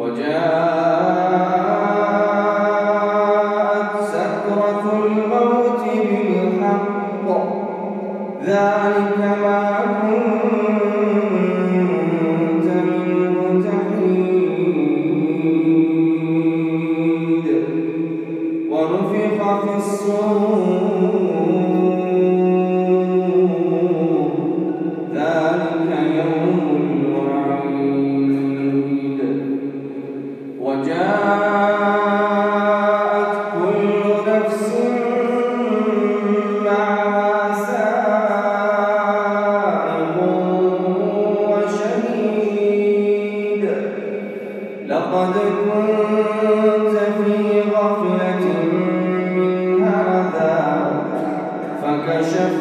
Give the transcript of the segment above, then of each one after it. وجاء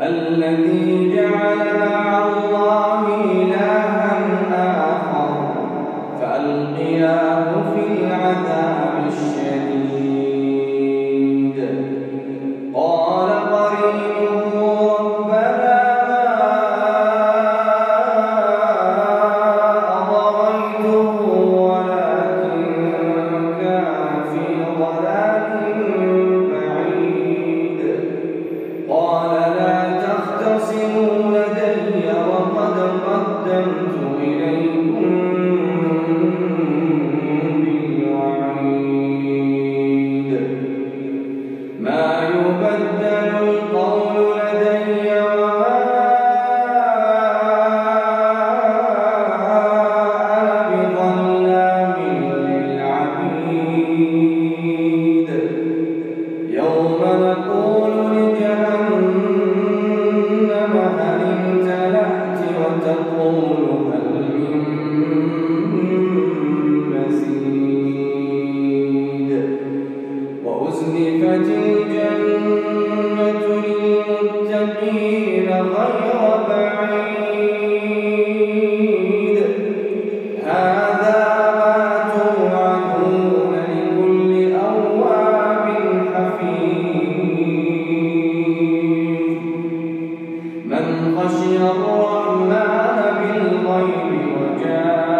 الذي جعل من خشي الرحمن بالغيب وجاء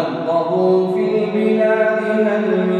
ونقضوا في بلادنا